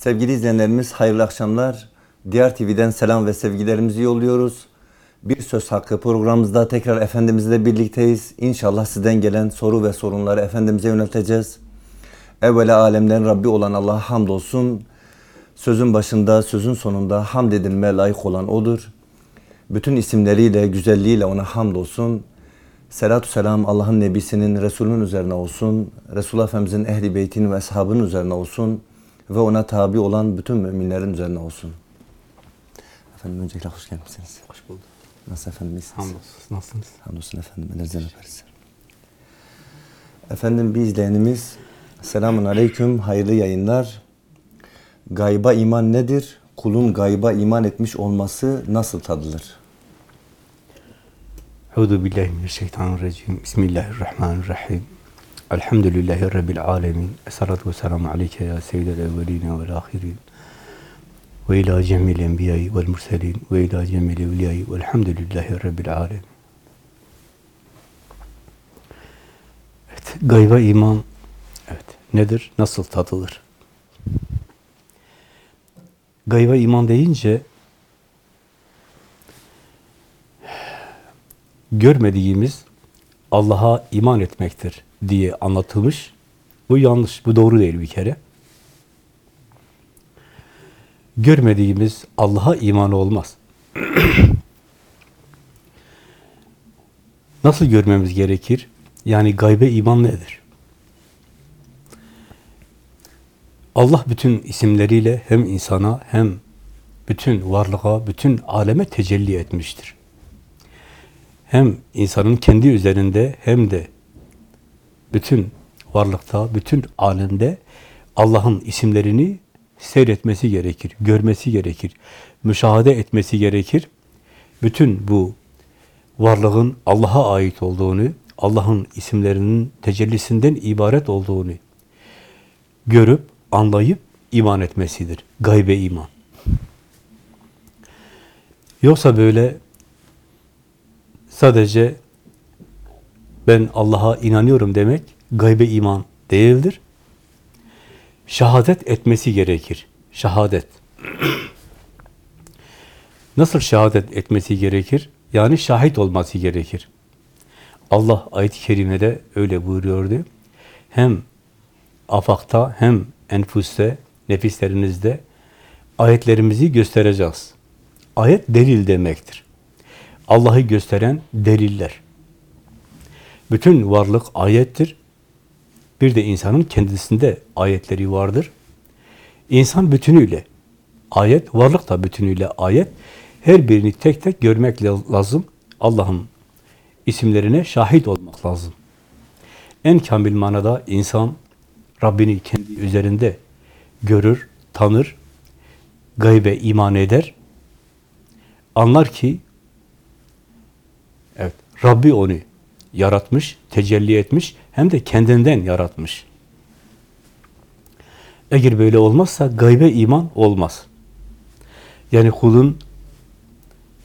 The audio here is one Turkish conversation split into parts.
Sevgili izleyenlerimiz hayırlı akşamlar. Diğer TV'den selam ve sevgilerimizi yolluyoruz. Bir Söz Hakkı programımızda tekrar Efendimizle birlikteyiz. İnşallah sizden gelen soru ve sorunları Efendimiz'e yönelteceğiz. Evvela alemlerin Rabbi olan Allah'a hamdolsun. Sözün başında, sözün sonunda hamd edilmeye layık olan O'dur. Bütün isimleriyle, güzelliğiyle O'na hamdolsun. Selatü selam Allah'ın Nebisinin, Resulünün üzerine olsun. Resulullah Efendimizin ehli beytinin ve ashabının üzerine olsun. Ve ona tabi olan bütün müminlerin üzerine olsun. Efendim öncelikle hoş gelmişsiniz. Hoş bulduk. Nasıl efendim iyisiniz? Hamdolsun. Nasılsınız? Hamdolsun efendim. Ellerinizden öperiz. Efendim bir izleyenimiz Selamun Aleyküm. Hayırlı yayınlar. Gayba iman nedir? Kulun gayba iman etmiş olması nasıl tadılır? Euzu billahi mineşşeytanirracim. Bismillahirrahmanirrahim. Elhamdülillahi rabbil alamin. Essalatu vesselamu aleyke ya seyyidel evvelin ve'l ahirin. Ve ila cemil enbiya'i ve'l murselin ve ila cemil evliya'i ve'lhamdülillahi rabbil alamin. Evet, gayba iman evet nedir? Nasıl tadılır? Gayba iman deyince görmediğimiz Allah'a iman etmektir diye anlatılmış. Bu yanlış, bu doğru değil bir kere. Görmediğimiz Allah'a iman olmaz. Nasıl görmemiz gerekir? Yani gaybe iman nedir? Allah bütün isimleriyle hem insana hem bütün varlığa, bütün aleme tecelli etmiştir hem insanın kendi üzerinde hem de bütün varlıkta, bütün alemde Allah'ın isimlerini seyretmesi gerekir, görmesi gerekir, müşahede etmesi gerekir. Bütün bu varlığın Allah'a ait olduğunu, Allah'ın isimlerinin tecellisinden ibaret olduğunu görüp, anlayıp iman etmesidir. Gaybe iman. Yoksa böyle Sadece ben Allah'a inanıyorum demek gaybe iman değildir. Şehadet etmesi gerekir. Şehadet. Nasıl şehadet etmesi gerekir? Yani şahit olması gerekir. Allah ayet-i kerimede öyle buyuruyordu. Hem afakta hem enfuste, nefislerinizde ayetlerimizi göstereceğiz. Ayet delil demektir. Allah'ı gösteren deliller. Bütün varlık ayettir. Bir de insanın kendisinde ayetleri vardır. İnsan bütünüyle ayet, varlık da bütünüyle ayet. Her birini tek tek görmek lazım. Allah'ın isimlerine şahit olmak lazım. En kamil manada insan Rabbini kendi üzerinde görür, tanır, gaybe iman eder. Anlar ki Evet, Rabbi onu yaratmış, tecelli etmiş, hem de kendinden yaratmış. Eğer böyle olmazsa gaybe iman olmaz. Yani kulun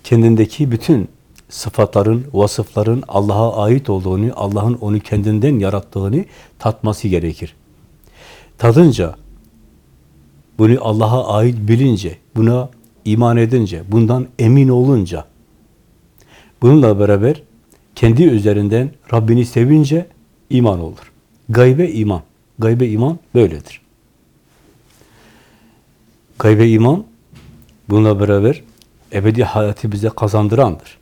kendindeki bütün sıfatların, vasıfların Allah'a ait olduğunu, Allah'ın onu kendinden yarattığını tatması gerekir. Tadınca, bunu Allah'a ait bilince, buna iman edince, bundan emin olunca, Bununla beraber kendi üzerinden Rabbini sevince iman olur. Gaybe iman. Gaybe iman böyledir. Gaybe iman bununla beraber ebedi hayatı bize kazandırandır.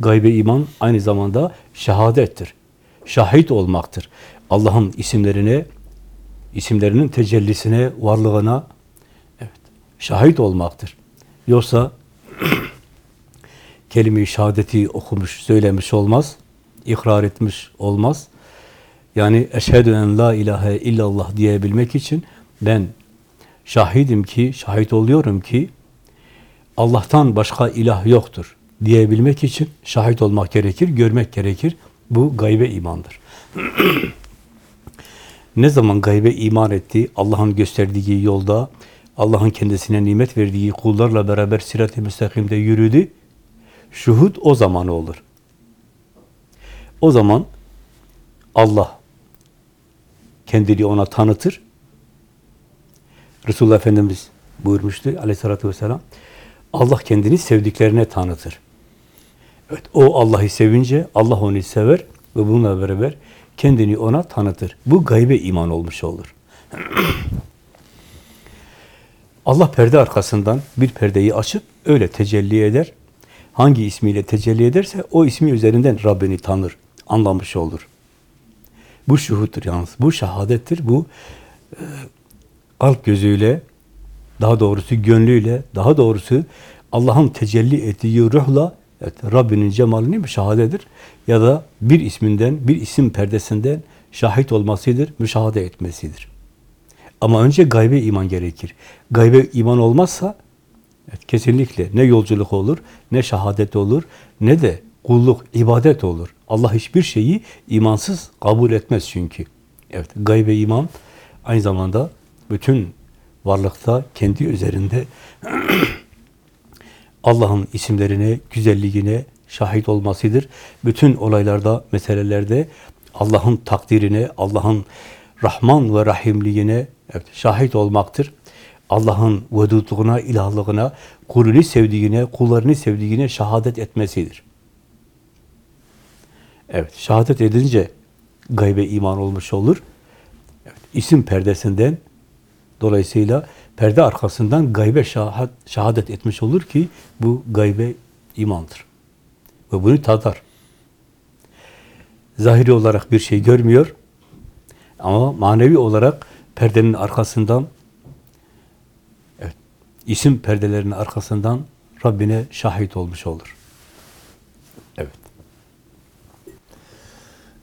Gaybe iman aynı zamanda şehadettir. Şahit olmaktır. Allah'ın isimlerine, isimlerinin tecellisine, varlığına evet, şahit olmaktır. Yoksa kelime-i şehadeti okumuş, söylemiş olmaz, ikrar etmiş olmaz. Yani eşhedü en la ilahe illallah diyebilmek için ben şahidim ki, şahit oluyorum ki Allah'tan başka ilah yoktur diyebilmek için şahit olmak gerekir, görmek gerekir. Bu gaybe imandır. ne zaman gaybe iman etti, Allah'ın gösterdiği yolda, Allah'ın kendisine nimet verdiği kullarla beraber sirat-i müstakimde yürüdü, Şuhud o zaman olur. O zaman Allah kendini ona tanıtır. Resulullah Efendimiz buyurmuştu aleyhissalatü vesselam. Allah kendini sevdiklerine tanıtır. Evet, o Allah'ı sevince Allah onu sever ve bununla beraber kendini ona tanıtır. Bu gaybe iman olmuş olur. Allah perde arkasından bir perdeyi açıp öyle tecelli eder. Hangi ismiyle tecelli ederse o ismi üzerinden Rabbini tanır, anlamış olur. Bu şuhuttur yalnız. Bu şehadettir. Bu e, kalp gözüyle, daha doğrusu gönlüyle, daha doğrusu Allah'ın tecelli ettiği ruhla evet, Rabbinin cemalini müşahadedir. Ya da bir isminden, bir isim perdesinden şahit olmasıdır, müşahede etmesidir. Ama önce gaybe iman gerekir. Gaybe iman olmazsa evet, kesinlikle ne yolculuk olur, ne şehadet olur, ne de kulluk, ibadet olur. Allah hiçbir şeyi imansız kabul etmez çünkü. Evet, gaybe iman aynı zamanda bütün varlıkta kendi üzerinde Allah'ın isimlerine, güzelliğine şahit olmasıdır. Bütün olaylarda, meselelerde Allah'ın takdirine, Allah'ın Rahman ve Rahimliğine evet, şahit olmaktır. Allah'ın vedudluğuna, ilahlığına, kulünü sevdiğine, kullarını sevdiğine şehadet etmesidir. Evet, şehadet edince gaybe iman olmuş olur. Evet, isim perdesinden dolayısıyla perde arkasından gaybe şahad, şehadet etmiş olur ki bu gaybe imandır. Ve bunu tadar. Zahiri olarak bir şey görmüyor ama manevi olarak perdenin arkasından isim perdelerinin arkasından Rabbine şahit olmuş olur. Evet.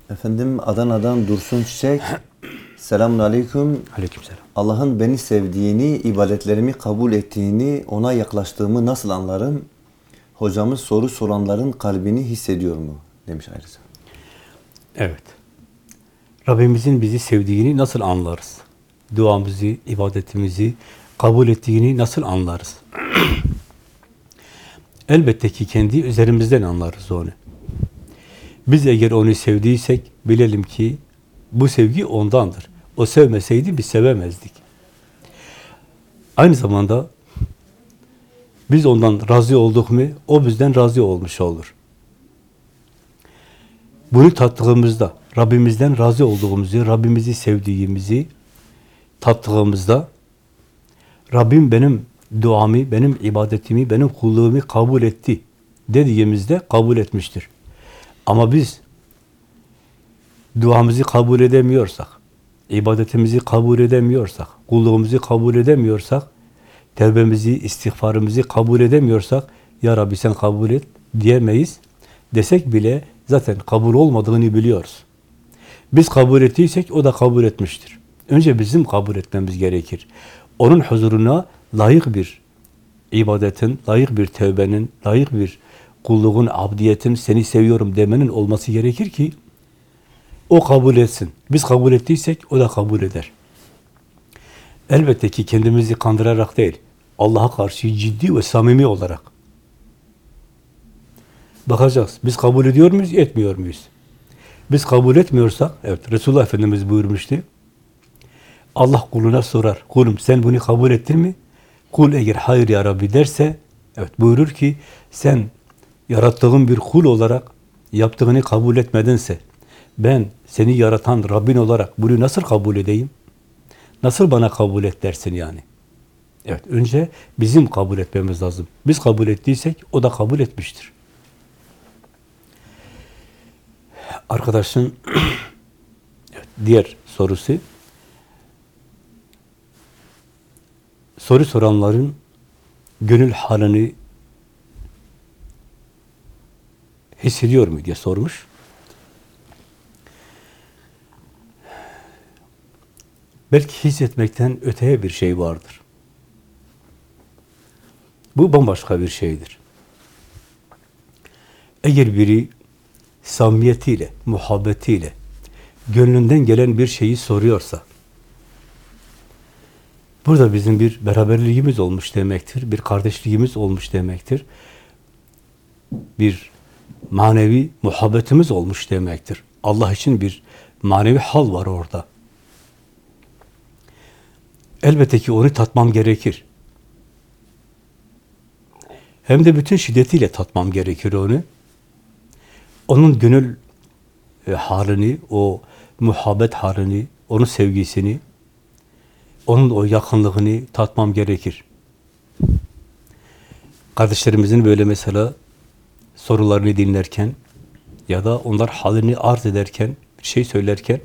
Efendim Adana'dan Dursun Çiçek. Selamun Aleyküm. Aleykümselam. Allah'ın beni sevdiğini, ibadetlerimi kabul ettiğini, ona yaklaştığımı nasıl anlarım? Hocamız soru soranların kalbini hissediyor mu? Demiş ayrıca. Evet. Rabbimizin bizi sevdiğini nasıl anlarız? Duamızı, ibadetimizi kabul ettiğini nasıl anlarız? Elbette ki kendi üzerimizden anlarız onu. Biz eğer onu sevdiysek bilelim ki bu sevgi ondandır. O sevmeseydi biz sevemezdik. Aynı zamanda biz ondan razı olduk mu o bizden razı olmuş olur. Bunu tattığımızda, Rabbimizden razı olduğumuzu, Rabbimizi sevdiğimizi tattığımızda Rabbim benim duamı, benim ibadetimi, benim kulluğumu kabul etti dediğimizde kabul etmiştir. Ama biz duamızı kabul edemiyorsak, ibadetimizi kabul edemiyorsak, kulluğumuzu kabul edemiyorsak, tevbemizi, istiğfarımızı kabul edemiyorsak, Ya Rabbi sen kabul et diyemeyiz. Desek bile zaten kabul olmadığını biliyoruz. Biz kabul ettiysek o da kabul etmiştir. Önce bizim kabul etmemiz gerekir. Onun huzuruna layık bir ibadetin, layık bir tevbenin, layık bir kulluğun, abdiyetin, seni seviyorum demenin olması gerekir ki o kabul etsin. Biz kabul ettiysek o da kabul eder. Elbette ki kendimizi kandırarak değil, Allah'a karşı ciddi ve samimi olarak bakacağız. Biz kabul ediyor muyuz, etmiyor muyuz? Biz kabul etmiyorsak, evet Resulullah Efendimiz buyurmuştu. Allah kuluna sorar. Kulum sen bunu kabul ettin mi? Kul eğer hayır ya Rabbi derse, evet buyurur ki sen yarattığın bir kul olarak yaptığını kabul etmedinse, ben seni yaratan Rabbin olarak bunu nasıl kabul edeyim? Nasıl bana kabul et dersin yani? Evet, önce bizim kabul etmemiz lazım. Biz kabul ettiysek o da kabul etmiştir. Arkadaşın evet, diğer sorusu soru soranların gönül halini hissediyor mu diye sormuş. Belki hissetmekten öteye bir şey vardır. Bu bambaşka bir şeydir. Eğer biri samimiyetiyle, muhabbetiyle, gönlünden gelen bir şeyi soruyorsa, burada bizim bir beraberliğimiz olmuş demektir, bir kardeşliğimiz olmuş demektir, bir manevi muhabbetimiz olmuş demektir. Allah için bir manevi hal var orada. elbette ki onu tatmam gerekir. Hem de bütün şiddetiyle tatmam gerekir onu. Onun gönül e, halini, o muhabbet halini, onun sevgisini, onun o yakınlığını tatmam gerekir. Kardeşlerimizin böyle mesela sorularını dinlerken ya da onlar halini arz ederken, bir şey söylerken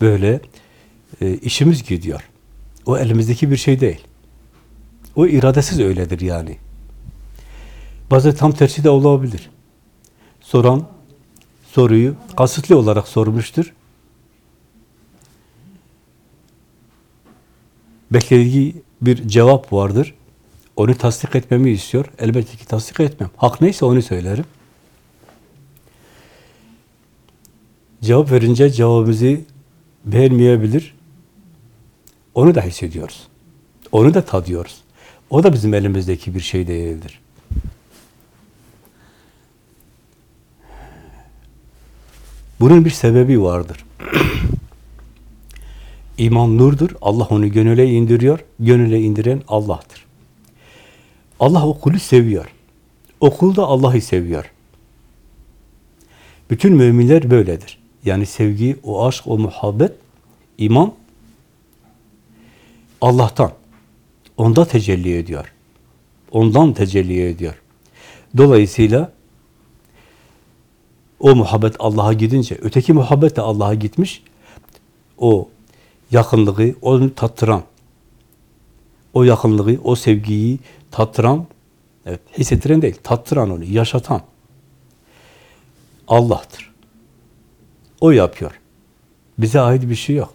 böyle e, işimiz gidiyor. O elimizdeki bir şey değil. O iradesiz öyledir yani. Bazen tam tersi de olabilir. Soran soruyu kasıtlı olarak sormuştur. Beklediği bir cevap vardır. Onu tasdik etmemi istiyor. Elbette ki tasdik etmem. Hak neyse onu söylerim. Cevap verince cevabımızı beğenmeyebilir. Onu da hissediyoruz. Onu da tadıyoruz. O da bizim elimizdeki bir şey değildir. Bunun bir sebebi vardır. İman nurdur. Allah onu gönüle indiriyor. Gönüle indiren Allah'tır. Allah o kulü seviyor. O kul da Allah'ı seviyor. Bütün müminler böyledir. Yani sevgi, o aşk, o muhabbet, iman Allah'tan. Onda tecelli ediyor. Ondan tecelli ediyor. Dolayısıyla o muhabbet Allah'a gidince, öteki muhabbet de Allah'a gitmiş, o yakınlığı, onu tattıran, o yakınlığı, o sevgiyi tattıran, evet, hissettiren değil, tattıran onu, yaşatan Allah'tır. O yapıyor. Bize ait bir şey yok.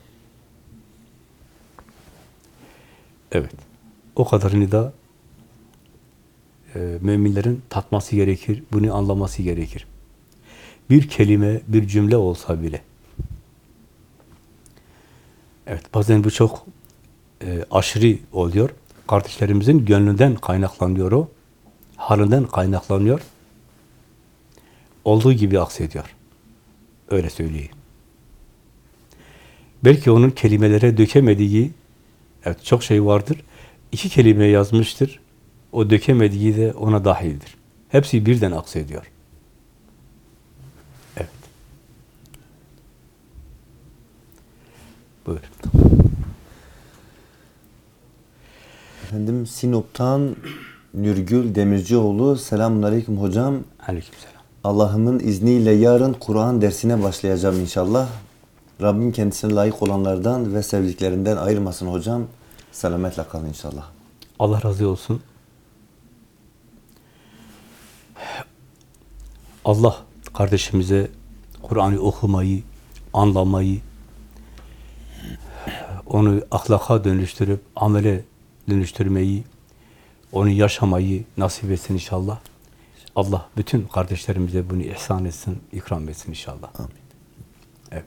Evet. O kadarını da e, müminlerin tatması gerekir, bunu anlaması gerekir. Bir kelime, bir cümle olsa bile. Evet, bazen bu çok e, aşırı oluyor. Kardeşlerimizin gönlünden kaynaklanıyor o. Halinden kaynaklanıyor. Olduğu gibi aksediyor. Öyle söyleyeyim. Belki onun kelimelere dökemediği evet çok şey vardır. İki kelime yazmıştır. O dökemediği de ona dahildir. Hepsi birden aksediyor. Buyurun. Efendim Sinop'tan Nürgül Demircioğlu. Selamun Aleyküm hocam. Aleykümselam. Allah'ımın izniyle yarın Kur'an dersine başlayacağım inşallah. Rabbim kendisine layık olanlardan ve sevdiklerinden ayırmasın hocam. Selametle kalın inşallah. Allah razı olsun. Allah kardeşimize Kur'an'ı okumayı, anlamayı, onu ahlaka dönüştürüp amele dönüştürmeyi, onu yaşamayı nasip etsin inşallah. Allah bütün kardeşlerimize bunu ihsan etsin, ikram etsin inşallah. Amin. Evet.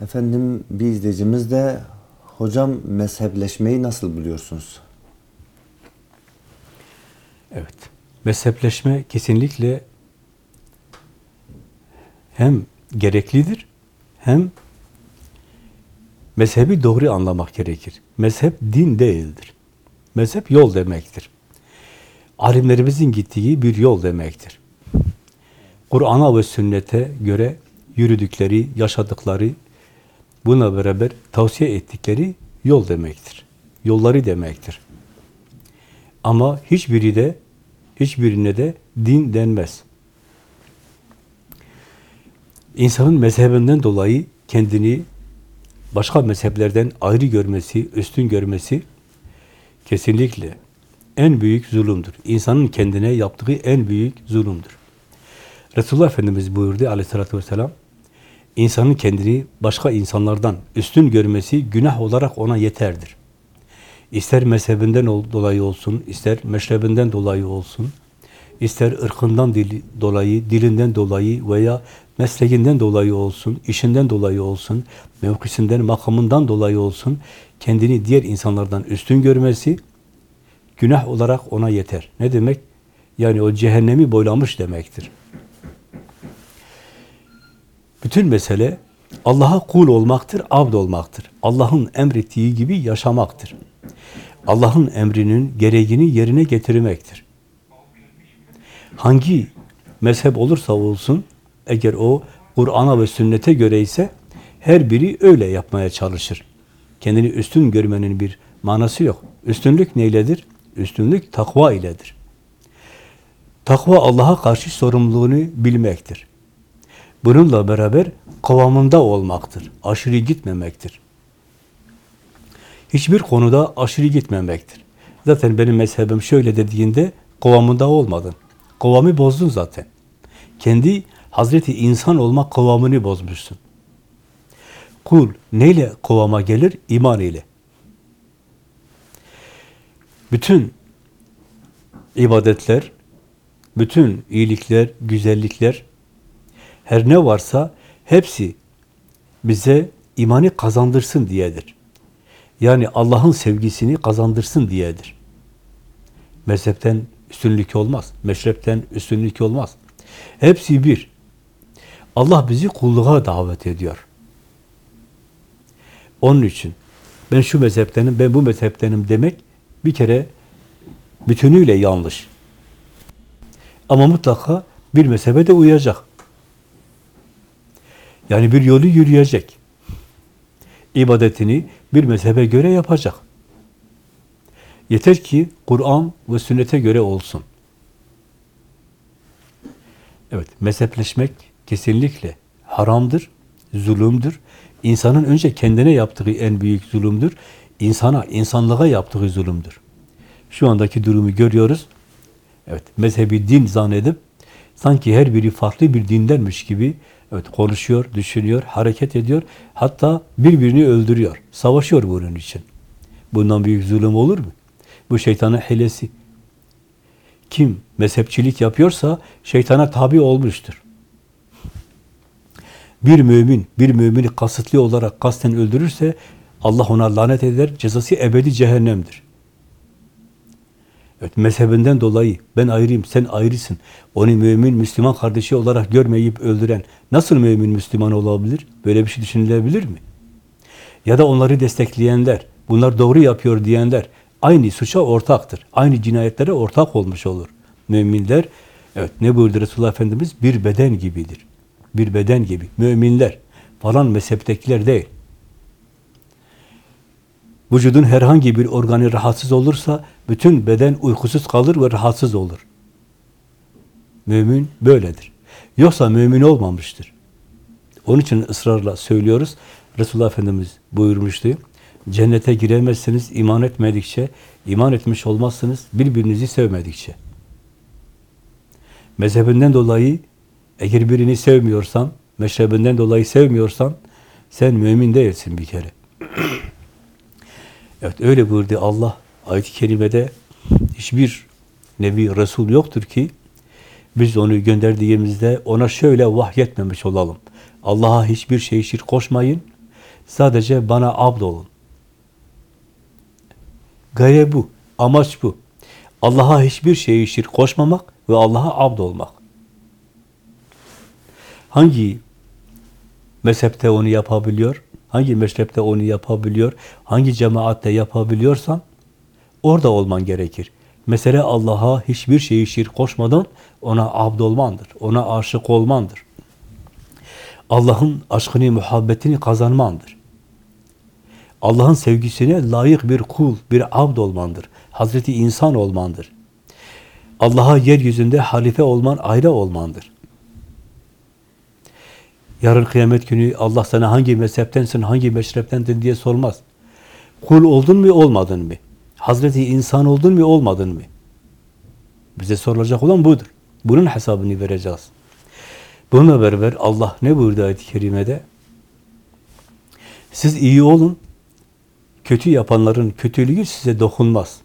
Efendim bir izleyicimiz de hocam mezhepleşmeyi nasıl buluyorsunuz? Evet. Mezhepleşme kesinlikle hem gereklidir hem mezhebi doğru anlamak gerekir. Mezhep din değildir. Mezhep yol demektir. Alimlerimizin gittiği bir yol demektir. Kur'an'a ve sünnete göre yürüdükleri, yaşadıkları, buna beraber tavsiye ettikleri yol demektir. Yolları demektir. Ama hiçbiri de hiçbirine de din denmez. İnsanın mezhebinden dolayı kendini başka mezheplerden ayrı görmesi, üstün görmesi kesinlikle en büyük zulümdür. İnsanın kendine yaptığı en büyük zulümdür. Resulullah Efendimiz buyurdu aleyhissalatü vesselam, insanın kendini başka insanlardan üstün görmesi günah olarak ona yeterdir. İster mezhebinden dolayı olsun, ister meşrebinden dolayı olsun, ister ırkından dolayı, dilinden dolayı veya mesleğinden dolayı olsun, işinden dolayı olsun, mevkisinden, makamından dolayı olsun, kendini diğer insanlardan üstün görmesi günah olarak ona yeter. Ne demek? Yani o cehennemi boylamış demektir. Bütün mesele Allah'a kul olmaktır, abd olmaktır. Allah'ın emrettiği gibi yaşamaktır. Allah'ın emrinin gereğini yerine getirmektir. Hangi mezhep olursa olsun, eğer o Kur'an'a ve sünnete göre ise her biri öyle yapmaya çalışır. Kendini üstün görmenin bir manası yok. Üstünlük neyledir? Üstünlük takva iledir. Takva Allah'a karşı sorumluluğunu bilmektir. Bununla beraber kıvamında olmaktır. Aşırı gitmemektir. Hiçbir konuda aşırı gitmemektir. Zaten benim mezhebim şöyle dediğinde kıvamında olmadın. Kıvamı bozdun zaten. Kendi Hazreti insan olma kıvamını bozmuşsun. Kul neyle kıvama gelir? İman ile. Bütün ibadetler, bütün iyilikler, güzellikler, her ne varsa hepsi bize imanı kazandırsın diyedir. Yani Allah'ın sevgisini kazandırsın diyedir. Mezhepten üstünlük olmaz. Meşrepten üstünlük olmaz. Hepsi bir. Allah bizi kulluğa davet ediyor. Onun için ben şu mezheptenim, ben bu mezheptenim demek bir kere bütünüyle yanlış. Ama mutlaka bir mezhebe de uyacak. Yani bir yolu yürüyecek. İbadetini bir mezhebe göre yapacak. Yeter ki Kur'an ve sünnete göre olsun. Evet, mezhepleşmek kesinlikle haramdır, zulümdür. İnsanın önce kendine yaptığı en büyük zulümdür. İnsana, insanlığa yaptığı zulümdür. Şu andaki durumu görüyoruz. Evet, mezhebi din zannedip sanki her biri farklı bir dindenmiş gibi evet konuşuyor, düşünüyor, hareket ediyor. Hatta birbirini öldürüyor. Savaşıyor bunun için. Bundan büyük zulüm olur mu? Bu şeytanın hilesi. Kim mezhepçilik yapıyorsa şeytana tabi olmuştur. Bir mümin, bir mümini kasıtlı olarak kasten öldürürse Allah ona lanet eder, cezası ebedi cehennemdir. Evet, mezhebinden dolayı ben ayrıyım, sen ayrısın. Onu mümin, Müslüman kardeşi olarak görmeyip öldüren nasıl mümin, Müslüman olabilir? Böyle bir şey düşünülebilir mi? Ya da onları destekleyenler, bunlar doğru yapıyor diyenler aynı suça ortaktır. Aynı cinayetlere ortak olmuş olur. Müminler, evet ne buyurdu Resulullah Efendimiz? Bir beden gibidir. Bir beden gibi. Müminler falan mezheptekiler değil. Vücudun herhangi bir organı rahatsız olursa bütün beden uykusuz kalır ve rahatsız olur. Mümin böyledir. Yoksa mümin olmamıştır. Onun için ısrarla söylüyoruz. Resulullah Efendimiz buyurmuştu. Cennete giremezsiniz iman etmedikçe, iman etmiş olmazsınız birbirinizi sevmedikçe. Mezhebinden dolayı eğer birini sevmiyorsan, meşrebinden dolayı sevmiyorsan sen mümin değilsin bir kere. evet öyle buyurdu Allah ayet-i kerimede hiçbir nebi, resul yoktur ki biz onu gönderdiğimizde ona şöyle vahyetmemiş olalım. Allah'a hiçbir şey şirk koşmayın. Sadece bana abd olun. Gaye bu. Amaç bu. Allah'a hiçbir şeyi şirk koşmamak ve Allah'a abd olmak. Hangi mezhepte onu yapabiliyor? Hangi meşrepte onu yapabiliyor? Hangi cemaatte yapabiliyorsan orada olman gerekir. Mesele Allah'a hiçbir şeyi şirk koşmadan ona abd olmandır. Ona aşık olmandır. Allah'ın aşkını, muhabbetini kazanmandır. Allah'ın sevgisine layık bir kul, bir abd olmandır. Hazreti insan olmandır. Allah'a yeryüzünde halife olman, ayrı olmandır. Yarın kıyamet günü Allah sana hangi mezheptensin, hangi meşreptendin diye sormaz. Kul oldun mu, olmadın mı? Hazreti insan oldun mu, olmadın mı? Bize sorulacak olan budur. Bunun hesabını vereceğiz. Bununla beraber Allah ne buyurdu ayet-i kerimede? Siz iyi olun, kötü yapanların kötülüğü size dokunmaz.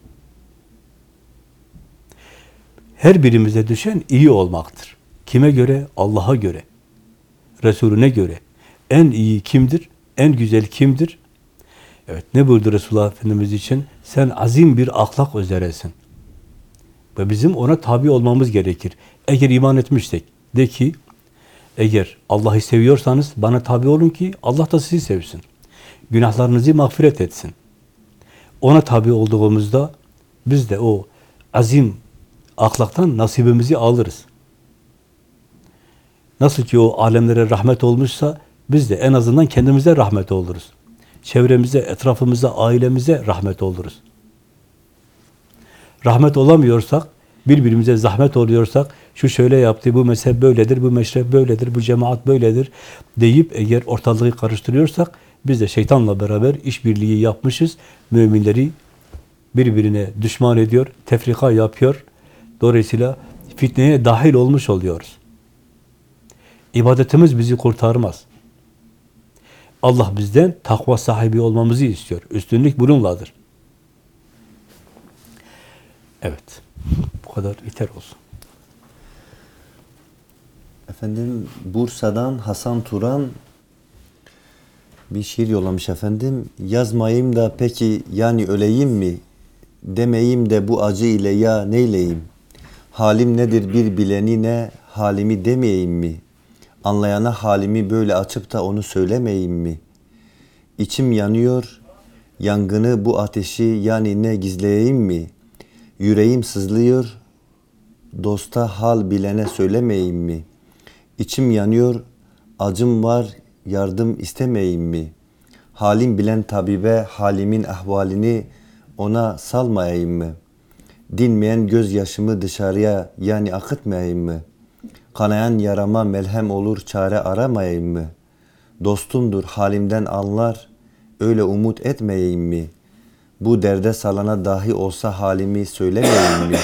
Her birimize düşen iyi olmaktır. Kime göre? Allah'a göre. Resulüne göre. En iyi kimdir? En güzel kimdir? Evet, ne buyurdu Resulullah Efendimiz için? Sen azim bir ahlak üzeresin. Ve bizim ona tabi olmamız gerekir. Eğer iman etmişsek, de ki, Eğer Allah'ı seviyorsanız bana tabi olun ki Allah da sizi sevsin. Günahlarınızı mağfiret etsin. Ona tabi olduğumuzda biz de o azim ahlaktan nasibimizi alırız. Nasıl ki o alemlere rahmet olmuşsa biz de en azından kendimize rahmet oluruz. Çevremize, etrafımıza, ailemize rahmet oluruz. Rahmet olamıyorsak, birbirimize zahmet oluyorsak, şu şöyle yaptı, bu mezhep böyledir, bu meşrep böyledir, bu cemaat böyledir deyip eğer ortalığı karıştırıyorsak, biz de şeytanla beraber işbirliği yapmışız, müminleri birbirine düşman ediyor, tefrika yapıyor. Dolayısıyla fitneye dahil olmuş oluyoruz. İbadetimiz bizi kurtarmaz. Allah bizden takva sahibi olmamızı istiyor. Üstünlük bununladır. Evet. Bu kadar yeter olsun. Efendim Bursa'dan Hasan Turan bir şiir yollamış efendim. Yazmayayım da peki yani öleyim mi? Demeyim de bu acı ile ya neyleyim? Halim nedir bir bileni ne? Halimi demeyeyim mi? Anlayana halimi böyle açıp da onu söylemeyeyim mi? İçim yanıyor, yangını bu ateşi yani ne gizleyeyim mi? Yüreğim sızlıyor, dosta hal bilene söylemeyeyim mi? İçim yanıyor, acım var, yardım istemeyeyim mi? Halim bilen tabibe halimin ahvalini ona salmayayım mı? Dinmeyen gözyaşımı dışarıya yani akıtmayayım mı? Kanayan yarama melhem olur çare aramayayım mı? Dostumdur halimden anlar, öyle umut etmeyeyim mi? Bu derde salana dahi olsa halimi söylemeyeyim mi?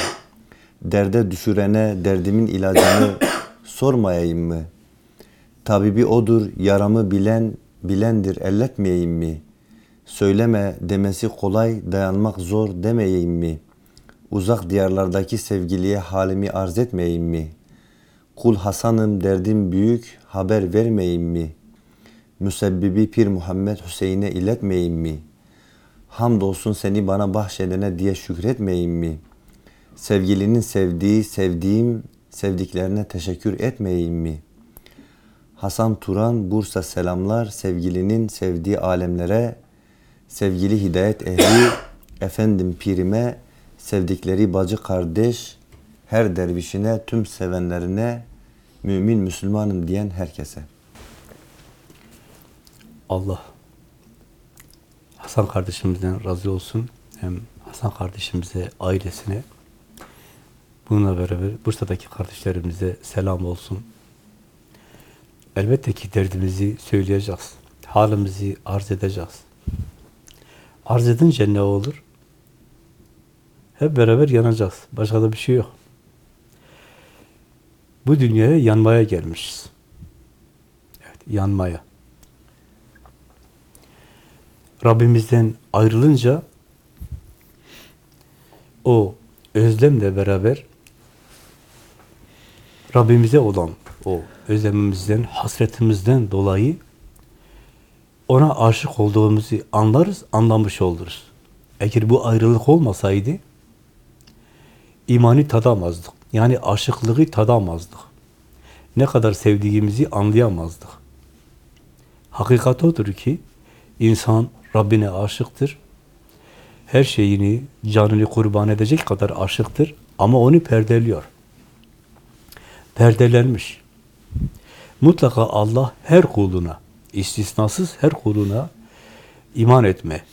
Derde düşürene derdimin ilacını sormayayım mı? Tabibi odur, yaramı bilen, bilendir, elletmeyeyim mi? Söyleme demesi kolay, dayanmak zor demeyeyim mi? Uzak diyarlardaki sevgiliye halimi arz etmeyeyim mi? Kul Hasan'ım derdim büyük, haber vermeyeyim mi? Müsebbibi Pir Muhammed Hüseyin'e iletmeyeyim mi? Hamdolsun seni bana bahşedene diye şükretmeyeyim mi? Sevgilinin sevdiği, sevdiğim, sevdiklerine teşekkür etmeyeyim mi? Hasan Turan, Bursa selamlar, sevgilinin sevdiği alemlere, sevgili hidayet ehli, efendim pirime, sevdikleri bacı kardeş, her dervişine, tüm sevenlerine, mümin Müslümanım diyen herkese. Allah Hasan kardeşimizden razı olsun. Hem Hasan kardeşimize, ailesine, bununla beraber Bursa'daki kardeşlerimize selam olsun. Elbette ki derdimizi söyleyeceğiz. Halimizi arz edeceğiz. Arz edince ne olur? Hep beraber yanacağız. Başka da bir şey yok. Bu dünyaya yanmaya gelmişiz. Evet, yanmaya. Rabbimizden ayrılınca o özlemle beraber Rabbimize olan o özlemimizden, hasretimizden dolayı ona aşık olduğumuzu anlarız, anlamış oluruz. Eğer bu ayrılık olmasaydı imani tadamazdık. Yani aşıklığı tadamazdık. Ne kadar sevdiğimizi anlayamazdık. Hakikat odur ki insan Rabbine aşıktır. Her şeyini, canını kurban edecek kadar aşıktır. Ama onu perdeliyor. Perdelenmiş. Mutlaka Allah her kuluna, istisnasız her kuluna iman etme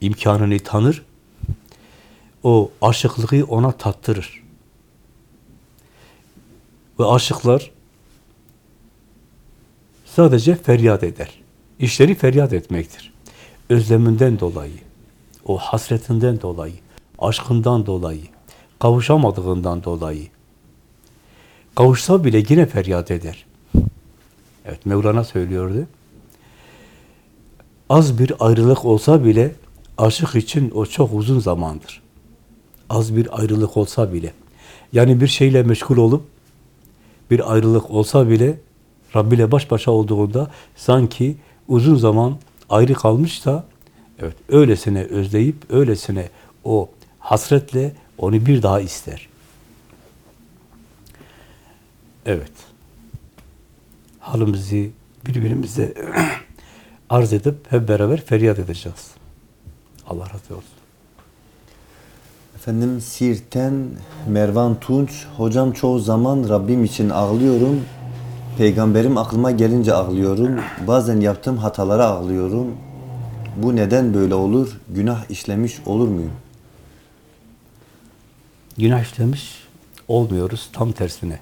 imkanını tanır. O aşıklığı ona tattırır. Ve aşıklar sadece feryat eder. İşleri feryat etmektir. Özleminden dolayı, o hasretinden dolayı, aşkından dolayı, kavuşamadığından dolayı. Kavuşsa bile yine feryat eder. Evet, Mevlana söylüyordu. Az bir ayrılık olsa bile aşık için o çok uzun zamandır. Az bir ayrılık olsa bile. Yani bir şeyle meşgul olup bir ayrılık olsa bile Rabbi ile baş başa olduğunda sanki uzun zaman ayrı kalmış da evet öylesine özleyip öylesine o hasretle onu bir daha ister. Evet. halimizi birbirimize arz edip hep beraber feryat edeceğiz. Allah razı olsun. Efendim Siirt'ten Mervan Tunç. Hocam çoğu zaman Rabbim için ağlıyorum. Peygamberim aklıma gelince ağlıyorum. Bazen yaptığım hatalara ağlıyorum. Bu neden böyle olur? Günah işlemiş olur muyum? Günah işlemiş olmuyoruz tam tersine.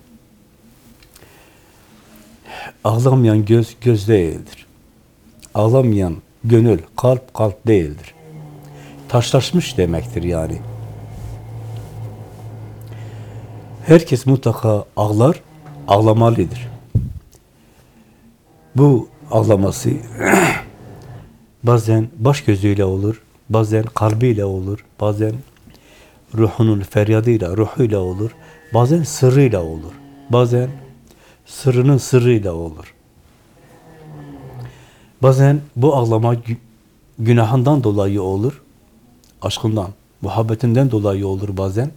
Ağlamayan göz göz değildir. Ağlamayan gönül kalp kalp değildir. Taşlaşmış demektir yani. Herkes mutlaka ağlar, ağlamalıdır. Bu ağlaması bazen baş gözüyle olur, bazen kalbiyle olur, bazen ruhunun feryadıyla, ruhuyla olur. Bazen sırrıyla olur. Bazen sırrının sırrıyla olur. Bazen bu ağlama gü- günahından dolayı olur. Aşkından, muhabbetinden dolayı olur bazen.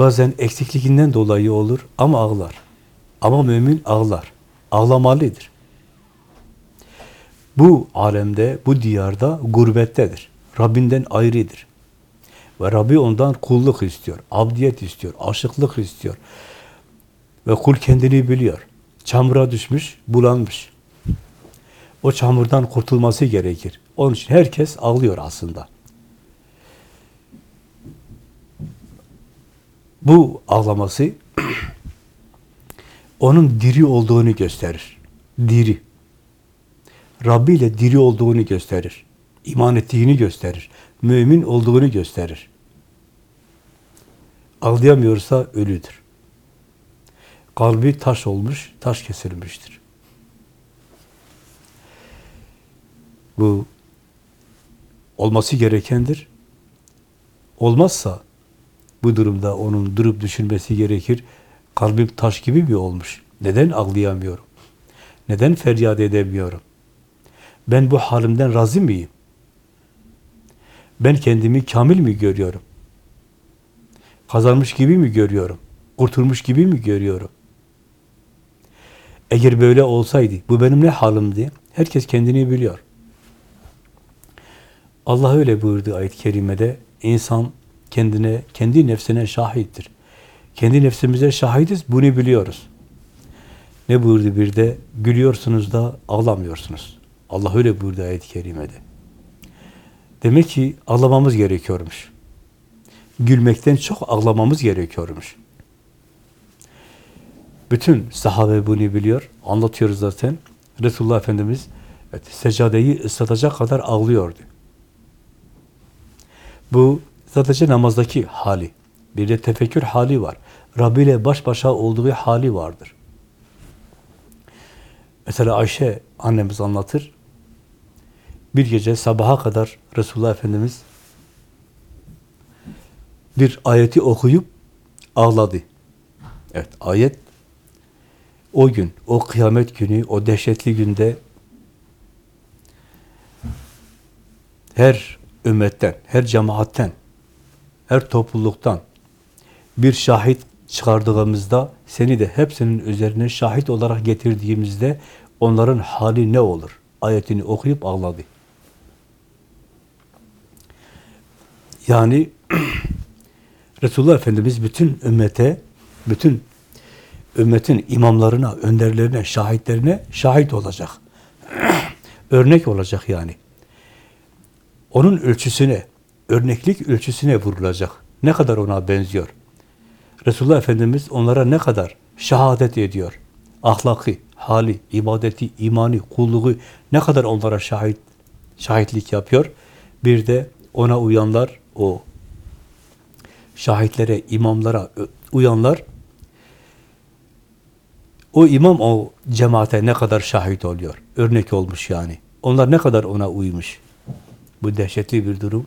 Bazen eksikliğinden dolayı olur ama ağlar. Ama mümin ağlar. Ağlamalıdır. Bu alemde, bu diyarda gurbettedir. Rabbinden ayrıdır. Ve Rabbi ondan kulluk istiyor, abdiyet istiyor, aşıklık istiyor. Ve kul kendini biliyor. Çamura düşmüş, bulanmış. O çamurdan kurtulması gerekir. Onun için herkes ağlıyor aslında. Bu ağlaması onun diri olduğunu gösterir. Diri. Rabbi ile diri olduğunu gösterir. İman ettiğini gösterir. Mümin olduğunu gösterir. Ağlayamıyorsa ölüdür. Kalbi taş olmuş, taş kesilmiştir. Bu olması gerekendir. Olmazsa bu durumda onun durup düşünmesi gerekir. Kalbim taş gibi mi olmuş? Neden ağlayamıyorum? Neden feryat edemiyorum? Ben bu halimden razı mıyım? Ben kendimi kamil mi görüyorum? Kazanmış gibi mi görüyorum? Kurtulmuş gibi mi görüyorum? Eğer böyle olsaydı, bu benim ne halimdi? Herkes kendini biliyor. Allah öyle buyurdu ayet-i kerimede. İnsan kendine, kendi nefsine şahittir. Kendi nefsimize şahidiz, bunu biliyoruz. Ne buyurdu bir de? Gülüyorsunuz da ağlamıyorsunuz. Allah öyle buyurdu ayet-i kerimede. Demek ki ağlamamız gerekiyormuş. Gülmekten çok ağlamamız gerekiyormuş. Bütün sahabe bunu biliyor. Anlatıyoruz zaten. Resulullah Efendimiz evet, seccadeyi ıslatacak kadar ağlıyordu. Bu sadece namazdaki hali. Bir de tefekkür hali var. Rabbi ile baş başa olduğu hali vardır. Mesela Ayşe annemiz anlatır. Bir gece sabaha kadar Resulullah Efendimiz bir ayeti okuyup ağladı. Evet, ayet o gün, o kıyamet günü, o dehşetli günde her ümmetten, her cemaatten, her topluluktan bir şahit çıkardığımızda seni de hepsinin üzerine şahit olarak getirdiğimizde onların hali ne olur? Ayetini okuyup ağladı. Yani Resulullah Efendimiz bütün ümmete, bütün ümmetin imamlarına, önderlerine, şahitlerine şahit olacak. Örnek olacak yani. Onun ölçüsüne, örneklik ölçüsüne vurulacak. Ne kadar ona benziyor. Resulullah Efendimiz onlara ne kadar şehadet ediyor. Ahlakı, hali, ibadeti, imani, kulluğu ne kadar onlara şahit şahitlik yapıyor. Bir de ona uyanlar, o şahitlere, imamlara uyanlar o imam o cemaate ne kadar şahit oluyor. Örnek olmuş yani. Onlar ne kadar ona uymuş. Bu dehşetli bir durum.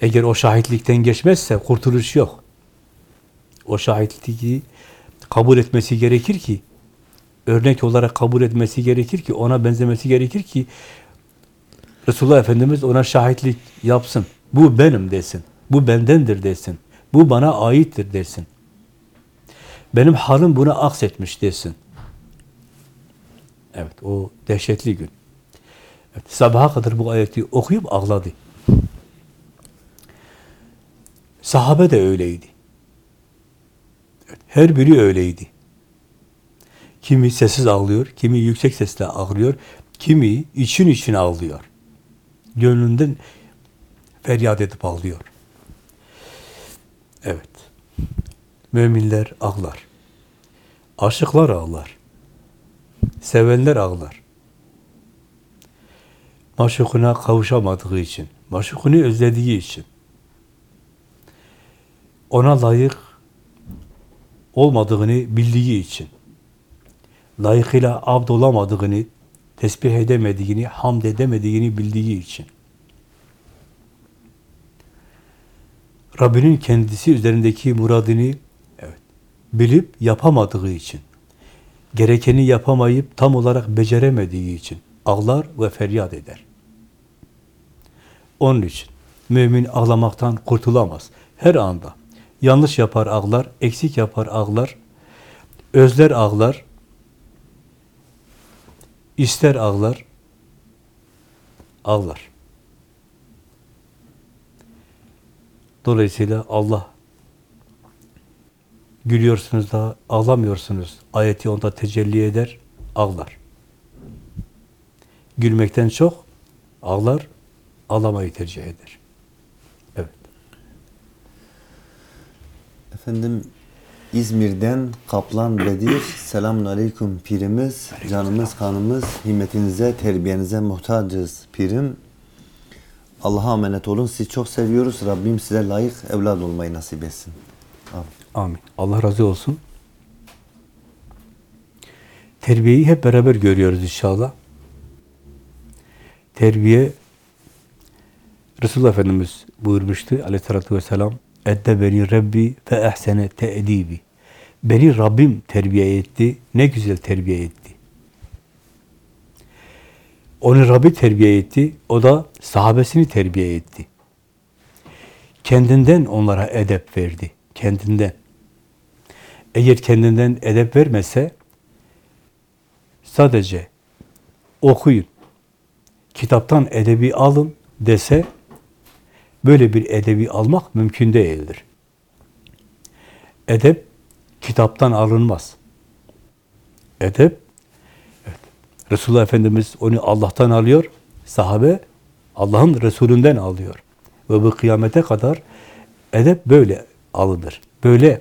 Eğer o şahitlikten geçmezse kurtuluş yok. O şahitliği kabul etmesi gerekir ki örnek olarak kabul etmesi gerekir ki ona benzemesi gerekir ki Resulullah Efendimiz ona şahitlik yapsın. Bu benim desin. Bu bendendir desin. Bu bana aittir desin. benim halim buna aksetmiş desin. Evet, o dehşetli gün. Evet, sabaha kadar bu ayeti okuyup ağladı. Sahabe de öyleydi. Her biri öyleydi. Kimi sessiz ağlıyor, kimi yüksek sesle ağlıyor, kimi için için ağlıyor. Gönlünden feryat edip ağlıyor. Evet. Müminler ağlar. Aşıklar ağlar. Sevenler ağlar. Maşukuna kavuşamadığı için, maşukunu özlediği için, ona layık olmadığını bildiği için, layıkıyla abd olamadığını, tesbih edemediğini, hamd edemediğini bildiği için, Rabbinin kendisi üzerindeki muradını evet, bilip yapamadığı için, gerekeni yapamayıp tam olarak beceremediği için ağlar ve feryat eder. Onun için mümin ağlamaktan kurtulamaz. Her anda yanlış yapar ağlar, eksik yapar ağlar, özler ağlar, ister ağlar, ağlar. Dolayısıyla Allah gülüyorsunuz da ağlamıyorsunuz. Ayeti onda tecelli eder, ağlar. Gülmekten çok ağlar, ağlamayı tercih eder. Evet. Efendim İzmir'den Kaplan Bedir selamun aleyküm pirimiz, canımız kanımız, himmetinize, terbiyenize muhtacız pirim. Allah'a emanet olun. Sizi çok seviyoruz. Rabbim size layık evlad olmayı nasip etsin. Amin. Amin. Allah razı olsun. Terbiyeyi hep beraber görüyoruz inşallah. Terbiye Resulullah Efendimiz buyurmuştu aleyhissalatü vesselam Edde beni Rabbi fe ehsene te'edibi Beni Rabbim terbiye etti. Ne güzel terbiye etti. Onu Rabbi terbiye etti. O da sahabesini terbiye etti. Kendinden onlara edep verdi. Kendinden. Eğer kendinden edep vermese sadece okuyun, kitaptan edebi alın dese böyle bir edebi almak mümkün değildir. Edep kitaptan alınmaz. Edep evet, Resulullah Efendimiz onu Allah'tan alıyor, sahabe Allah'ın Resulünden alıyor. Ve bu kıyamete kadar edep böyle alınır. Böyle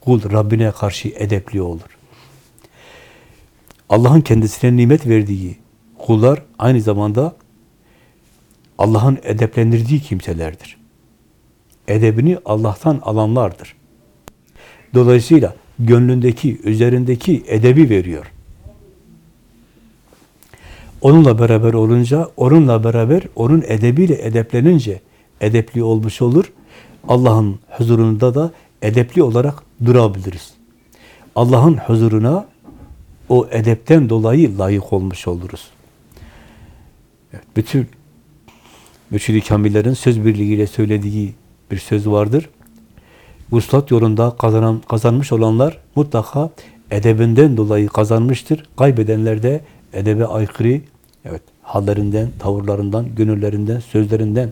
kul Rabbine karşı edepli olur. Allah'ın kendisine nimet verdiği kullar aynı zamanda Allah'ın edeplendirdiği kimselerdir. Edebini Allah'tan alanlardır. Dolayısıyla gönlündeki, üzerindeki edebi veriyor. Onunla beraber olunca, onunla beraber, onun edebiyle edeplenince edepli olmuş olur. Allah'ın huzurunda da edepli olarak durabiliriz. Allah'ın huzuruna o edepten dolayı layık olmuş oluruz. Bütün Mürşid-i Kamillerin söz birliğiyle söylediği bir söz vardır. Vuslat yolunda kazanan, kazanmış olanlar mutlaka edebinden dolayı kazanmıştır. Kaybedenler de edebe aykırı, evet, hallerinden, tavırlarından, gönüllerinden, sözlerinden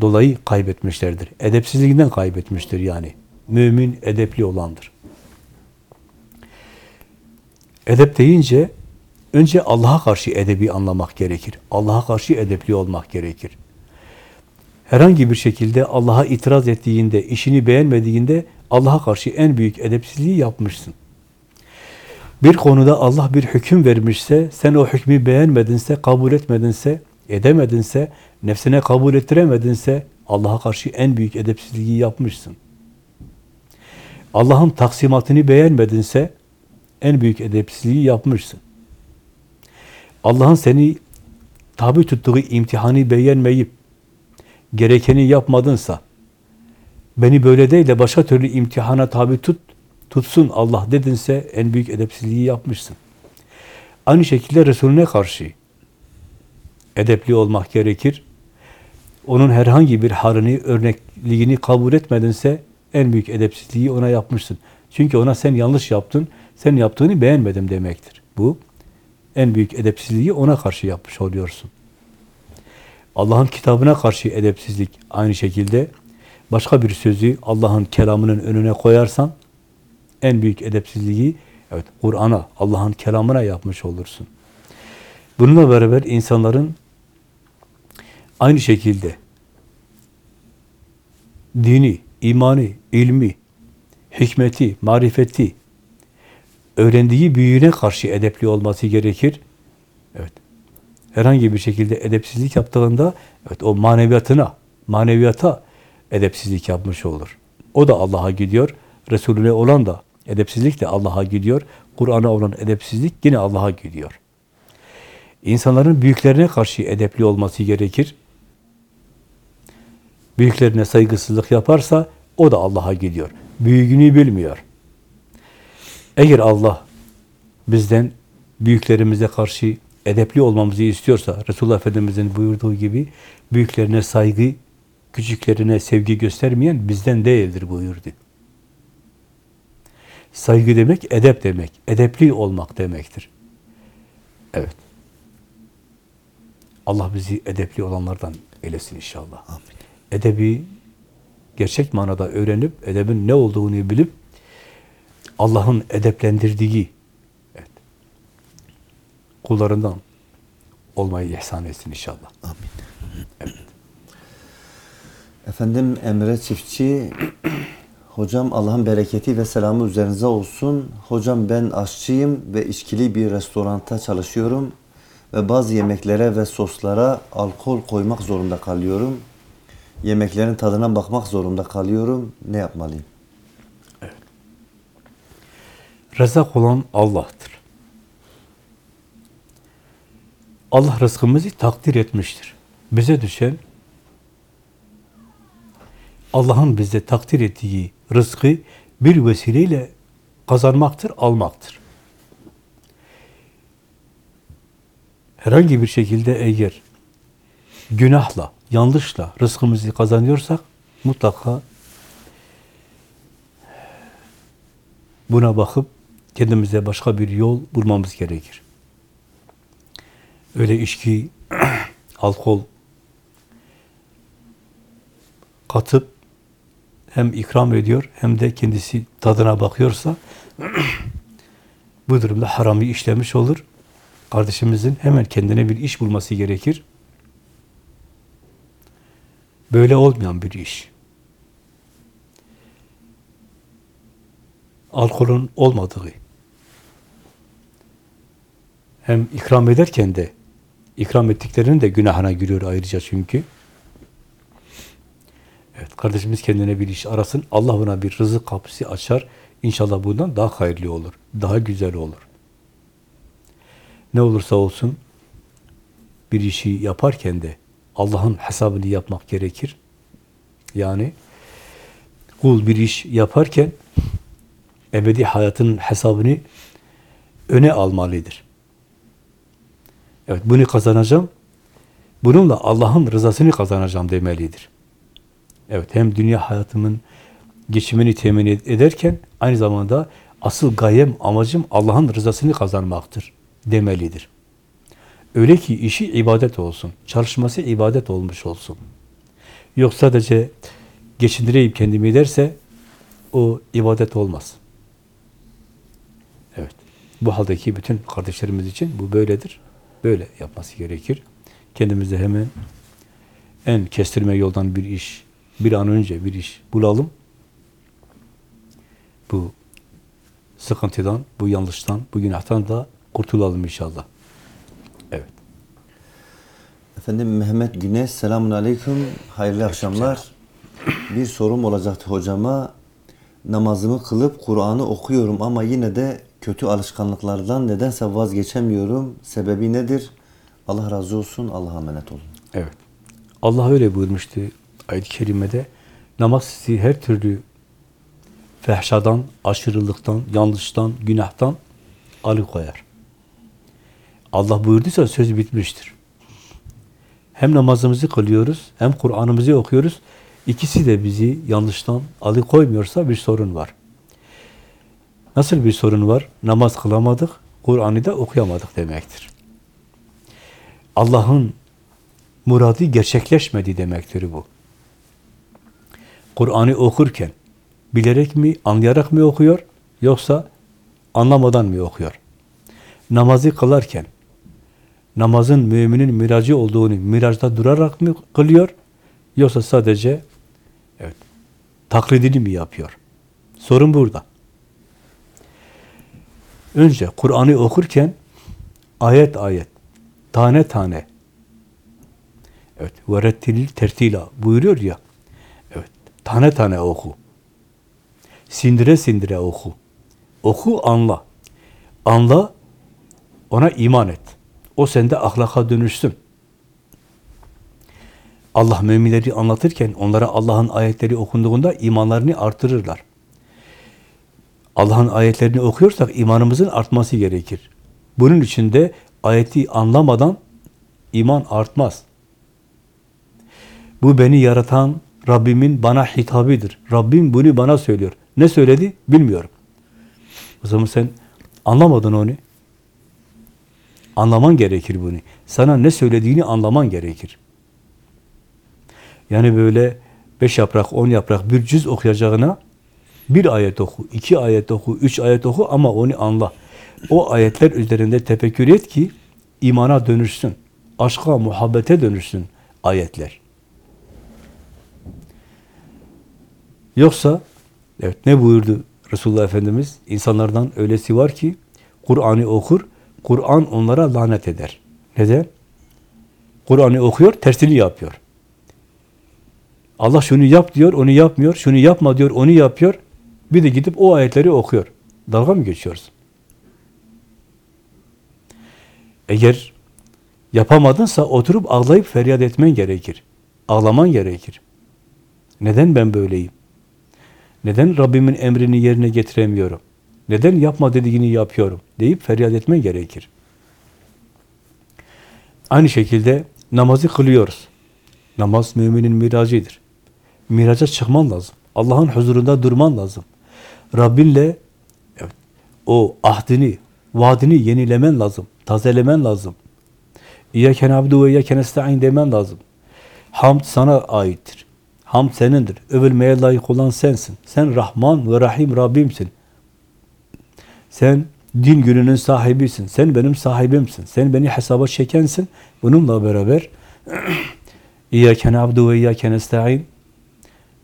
dolayı kaybetmişlerdir. Edepsizliğinden kaybetmiştir yani. Mümin edepli olandır. Edep deyince önce Allah'a karşı edebi anlamak gerekir. Allah'a karşı edepli olmak gerekir. Herhangi bir şekilde Allah'a itiraz ettiğinde, işini beğenmediğinde Allah'a karşı en büyük edepsizliği yapmışsın. Bir konuda Allah bir hüküm vermişse, sen o hükmü beğenmedinse, kabul etmedinse, edemedinse, nefsine kabul ettiremedinse Allah'a karşı en büyük edepsizliği yapmışsın. Allah'ın taksimatını beğenmedinse en büyük edepsizliği yapmışsın. Allah'ın seni tabi tuttuğu imtihanı beğenmeyip gerekeni yapmadınsa beni böyle değil de başka türlü imtihana tabi tut, tutsun Allah dedinse en büyük edepsizliği yapmışsın. Aynı şekilde Resulüne karşı edepli olmak gerekir. Onun herhangi bir halini, örnekliğini kabul etmedinse en büyük edepsizliği ona yapmışsın. Çünkü ona sen yanlış yaptın, sen yaptığını beğenmedim demektir. Bu en büyük edepsizliği ona karşı yapmış oluyorsun. Allah'ın kitabına karşı edepsizlik aynı şekilde başka bir sözü Allah'ın kelamının önüne koyarsan en büyük edepsizliği evet Kur'an'a, Allah'ın kelamına yapmış olursun. Bununla beraber insanların aynı şekilde dini, imani, ilmi, hikmeti, marifeti öğrendiği büyüğüne karşı edepli olması gerekir. Evet. Herhangi bir şekilde edepsizlik yaptığında evet o maneviyatına, maneviyata edepsizlik yapmış olur. O da Allah'a gidiyor. Resulüne olan da edepsizlik de Allah'a gidiyor. Kur'an'a olan edepsizlik yine Allah'a gidiyor. İnsanların büyüklerine karşı edepli olması gerekir. Büyüklerine saygısızlık yaparsa o da Allah'a gidiyor. Büyüğünü bilmiyor. Eğer Allah bizden büyüklerimize karşı edepli olmamızı istiyorsa, Resulullah Efendimiz'in buyurduğu gibi büyüklerine saygı, küçüklerine sevgi göstermeyen bizden değildir buyurdu. Saygı demek, edep demek. Edepli olmak demektir. Evet. Allah bizi edepli olanlardan eylesin inşallah. Amin. Edebi gerçek manada öğrenip, edebin ne olduğunu bilip, Allah'ın edeplendirdiği evet, kullarından olmayı ihsan etsin inşallah. Amin. Efendim Emre Çiftçi, hocam Allah'ın bereketi ve selamı üzerinize olsun. Hocam ben aşçıyım ve içkili bir restoranda çalışıyorum ve bazı yemeklere ve soslara alkol koymak zorunda kalıyorum. Yemeklerin tadına bakmak zorunda kalıyorum. Ne yapmalıyım? Rezak olan Allah'tır. Allah rızkımızı takdir etmiştir. Bize düşen Allah'ın bize takdir ettiği rızkı bir vesileyle kazanmaktır, almaktır. Herhangi bir şekilde eğer günahla, yanlışla rızkımızı kazanıyorsak mutlaka buna bakıp kendimize başka bir yol bulmamız gerekir. Öyle içki, alkol katıp hem ikram ediyor hem de kendisi tadına bakıyorsa bu durumda haramı işlemiş olur. Kardeşimizin hemen kendine bir iş bulması gerekir. Böyle olmayan bir iş. Alkolün olmadığı, hem ikram ederken de ikram ettiklerinin de günahına giriyor ayrıca çünkü. Evet, kardeşimiz kendine bir iş arasın. Allah ona bir rızık kapısı açar. İnşallah bundan daha hayırlı olur. Daha güzel olur. Ne olursa olsun bir işi yaparken de Allah'ın hesabını yapmak gerekir. Yani kul bir iş yaparken ebedi hayatının hesabını öne almalıdır. Evet bunu kazanacağım. Bununla Allah'ın rızasını kazanacağım demelidir. Evet hem dünya hayatımın geçimini temin ederken aynı zamanda asıl gayem, amacım Allah'ın rızasını kazanmaktır demelidir. Öyle ki işi ibadet olsun, çalışması ibadet olmuş olsun. Yok sadece geçindireyim kendimi derse o ibadet olmaz. Evet. Bu haldeki bütün kardeşlerimiz için bu böyledir. Böyle yapması gerekir. Kendimize hemen en kestirme yoldan bir iş, bir an önce bir iş bulalım. Bu sıkıntıdan, bu yanlıştan, bu günahtan da kurtulalım inşallah. Evet. Efendim Mehmet Güneş, selamun aleyküm, hayırlı akşamlar. Bir sorum olacaktı hocama. Namazımı kılıp Kur'an'ı okuyorum ama yine de kötü alışkanlıklardan nedense vazgeçemiyorum. Sebebi nedir? Allah razı olsun, Allah'a emanet olun. Evet. Allah öyle buyurmuştu ayet-i kerimede. Namaz sizi her türlü fehşadan, aşırılıktan, yanlıştan, günahtan alıkoyar. Allah buyurduysa söz bitmiştir. Hem namazımızı kılıyoruz, hem Kur'an'ımızı okuyoruz. İkisi de bizi yanlıştan alıkoymuyorsa bir sorun var. Nasıl bir sorun var? Namaz kılamadık, Kur'an'ı da okuyamadık demektir. Allah'ın muradı gerçekleşmedi demektir bu. Kur'an'ı okurken bilerek mi, anlayarak mı okuyor yoksa anlamadan mı okuyor? Namazı kılarken namazın müminin miracı olduğunu miracda durarak mı kılıyor yoksa sadece evet taklidini mi yapıyor? Sorun burada. Önce Kur'an'ı okurken ayet ayet, tane tane evet verettilil tertila buyuruyor ya evet tane tane oku. Sindire sindire oku. Oku anla. Anla ona iman et. O sende ahlaka dönüşsün. Allah müminleri anlatırken onlara Allah'ın ayetleri okunduğunda imanlarını artırırlar. Allah'ın ayetlerini okuyorsak imanımızın artması gerekir. Bunun için de ayeti anlamadan iman artmaz. Bu beni yaratan Rabbimin bana hitabıdır. Rabbim bunu bana söylüyor. Ne söyledi bilmiyorum. O zaman sen anlamadın onu. Anlaman gerekir bunu. Sana ne söylediğini anlaman gerekir. Yani böyle beş yaprak, on yaprak bir cüz okuyacağına bir ayet oku, iki ayet oku, üç ayet oku ama onu anla. O ayetler üzerinde tefekkür et ki imana dönüşsün. Aşka, muhabbete dönüşsün ayetler. Yoksa evet ne buyurdu Resulullah Efendimiz? İnsanlardan öylesi var ki Kur'an'ı okur, Kur'an onlara lanet eder. Neden? Kur'an'ı okuyor, tersini yapıyor. Allah şunu yap diyor, onu yapmıyor. Şunu yapma diyor, onu yapıyor. Bir de gidip o ayetleri okuyor. Dalga mı geçiyoruz? Eğer yapamadınsa oturup ağlayıp feryat etmen gerekir. Ağlaman gerekir. Neden ben böyleyim? Neden Rabbimin emrini yerine getiremiyorum? Neden yapma dediğini yapıyorum? deyip feryat etmen gerekir. Aynı şekilde namazı kılıyoruz. Namaz müminin miracıdır. Miraca çıkman lazım. Allah'ın huzurunda durman lazım. Rabbinle evet, o ahdini, vaadini yenilemen lazım. Tazelemen lazım. İyyâken abdu ve iyyâken esta'in demen lazım. Hamd sana aittir. Hamd senindir. Övülmeye layık olan sensin. Sen Rahman ve Rahim Rabbimsin. Sen din gününün sahibisin. Sen benim sahibimsin. Sen beni hesaba çekensin. Bununla beraber İyyâken abdu ve iyyâken esta'in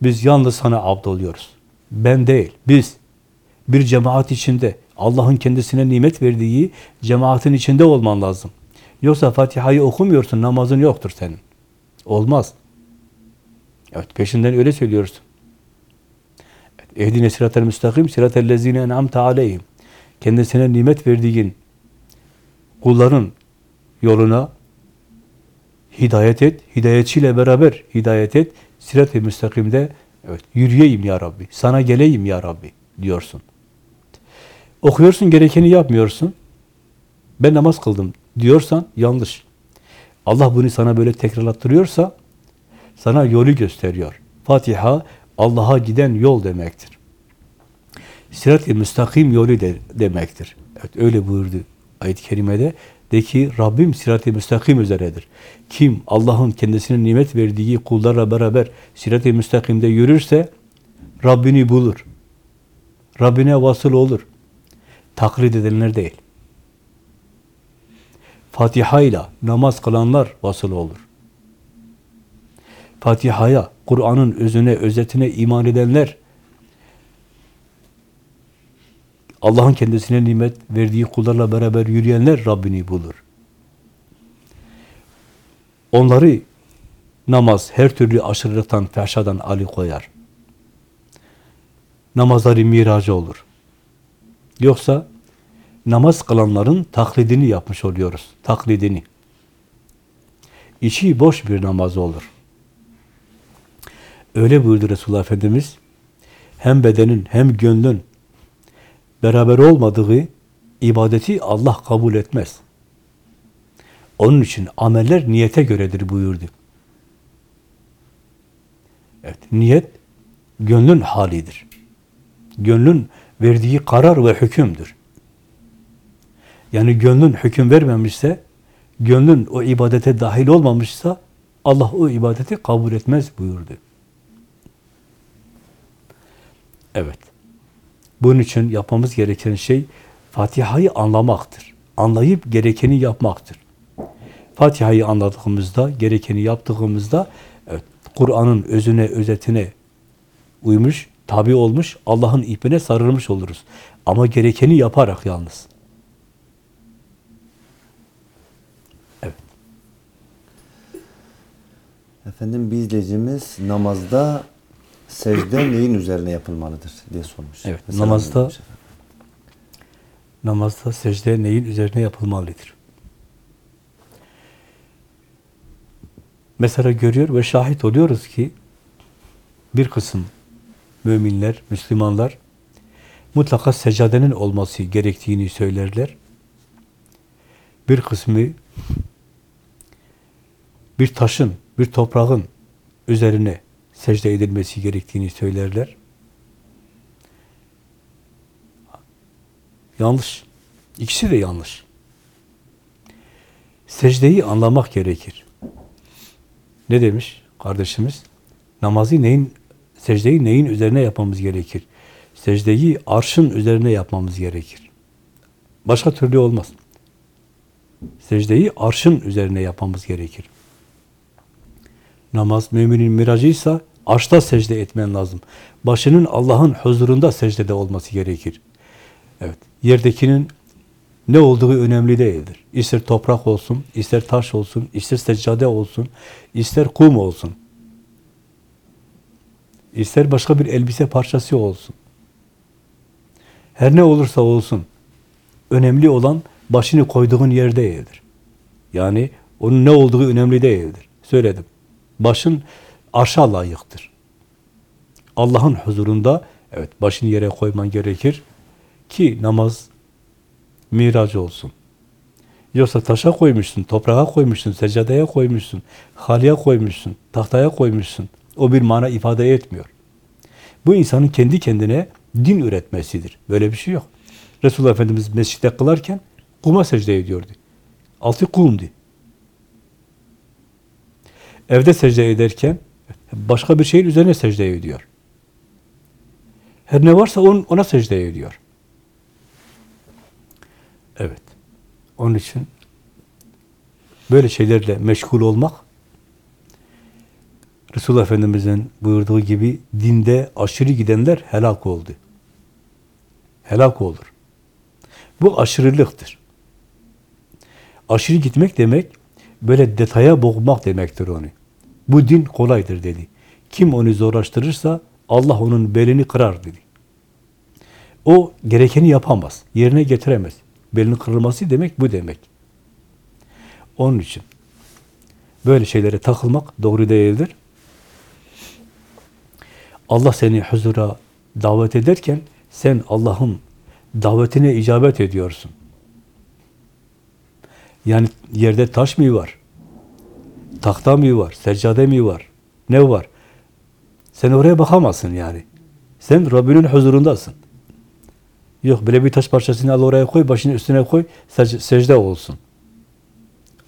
biz yalnız sana abd oluyoruz. Ben değil, biz. Bir cemaat içinde, Allah'ın kendisine nimet verdiği cemaatin içinde olman lazım. Yoksa Fatiha'yı okumuyorsun, namazın yoktur senin. Olmaz. Evet, peşinden öyle söylüyorsun. Ehdine sıratel müstakim, sıratel lezine en'amte aleyhim. Kendisine nimet verdiğin kulların yoluna hidayet et, hidayetçiyle beraber hidayet et, sirat-i müstakimde evet, yürüyeyim ya Rabbi, sana geleyim ya Rabbi diyorsun. Okuyorsun, gerekeni yapmıyorsun. Ben namaz kıldım diyorsan yanlış. Allah bunu sana böyle tekrarlattırıyorsa sana yolu gösteriyor. Fatiha Allah'a giden yol demektir. Sirat-i müstakim yolu de, demektir. Evet öyle buyurdu ayet-i kerimede. De ki Rabbim sirat-i müstakim üzeredir. Kim Allah'ın kendisine nimet verdiği kullarla beraber sirat-i müstakimde yürürse Rabbini bulur. Rabbine vasıl olur. Taklit edenler değil. Fatiha ile namaz kılanlar vasıl olur. Fatiha'ya, Kur'an'ın özüne, özetine iman edenler Allah'ın kendisine nimet verdiği kullarla beraber yürüyenler Rabbini bulur. Onları namaz her türlü aşırılıktan, fehşadan ali koyar. Namazları miracı olur. Yoksa namaz kılanların taklidini yapmış oluyoruz. Taklidini. İçi boş bir namaz olur. Öyle buyurdu Resulullah Efendimiz. Hem bedenin hem gönlün beraber olmadığı ibadeti Allah kabul etmez. Onun için ameller niyete göredir buyurdu. Evet, niyet gönlün halidir. Gönlün verdiği karar ve hükümdür. Yani gönlün hüküm vermemişse, gönlün o ibadete dahil olmamışsa Allah o ibadeti kabul etmez buyurdu. Evet. Bunun için yapmamız gereken şey Fatiha'yı anlamaktır. Anlayıp gerekeni yapmaktır. Fatiha'yı anladığımızda, gerekeni yaptığımızda evet, Kur'an'ın özüne, özetine uymuş, tabi olmuş, Allah'ın ipine sarılmış oluruz. Ama gerekeni yaparak yalnız. Evet. Efendim bir izleyicimiz namazda secde neyin üzerine yapılmalıdır diye sormuş. Evet, Mesela namazda-. Namazda secde neyin üzerine yapılmalıdır? Mesela görüyor ve şahit oluyoruz ki bir kısım müminler, Müslümanlar mutlaka seccadenin olması gerektiğini söylerler. Bir kısmı bir taşın, bir toprağın üzerine secde edilmesi gerektiğini söylerler. Yanlış. İkisi de yanlış. Secdeyi anlamak gerekir. Ne demiş kardeşimiz? Namazı neyin, secdeyi neyin üzerine yapmamız gerekir? Secdeyi arşın üzerine yapmamız gerekir. Başka türlü olmaz. Secdeyi arşın üzerine yapmamız gerekir. Namaz müminin miracıysa arşta secde etmen lazım. Başının Allah'ın huzurunda secdede olması gerekir. Evet. Yerdekinin ne olduğu önemli değildir. İster toprak olsun, ister taş olsun, ister seccade olsun, ister kum olsun. ister başka bir elbise parçası olsun. Her ne olursa olsun, önemli olan başını koyduğun yer. Yani onun ne olduğu önemli değildir. Söyledim. Başın arşa layıktır. Allah'ın huzurunda evet başını yere koyman gerekir ki namaz miracı olsun. Yoksa taşa koymuşsun, toprağa koymuşsun, seccadeye koymuşsun, halıya koymuşsun, tahtaya koymuşsun. O bir mana ifade etmiyor. Bu insanın kendi kendine din üretmesidir. Böyle bir şey yok. Resulullah Efendimiz mescitte kılarken kuma secde ediyordu. Altı kumdu. Evde secde ederken başka bir şeyin üzerine secde ediyor. Her ne varsa on, ona secde ediyor. Evet. Onun için böyle şeylerle meşgul olmak Resulullah Efendimiz'in buyurduğu gibi dinde aşırı gidenler helak oldu. Helak olur. Bu aşırılıktır. Aşırı gitmek demek böyle detaya boğmak demektir onu. Bu din kolaydır dedi. Kim onu zorlaştırırsa Allah onun belini kırar dedi. O gerekeni yapamaz, yerine getiremez. Belinin kırılması demek bu demek. Onun için böyle şeylere takılmak doğru değildir. Allah seni huzura davet ederken sen Allah'ın davetine icabet ediyorsun. Yani yerde taş mı var? Tahta mı var? Seccade mi var? Ne var? Sen oraya bakamazsın yani. Sen Rabbinin huzurundasın. Yok böyle bir taş parçasını al oraya koy, başını üstüne koy, sec- secde olsun.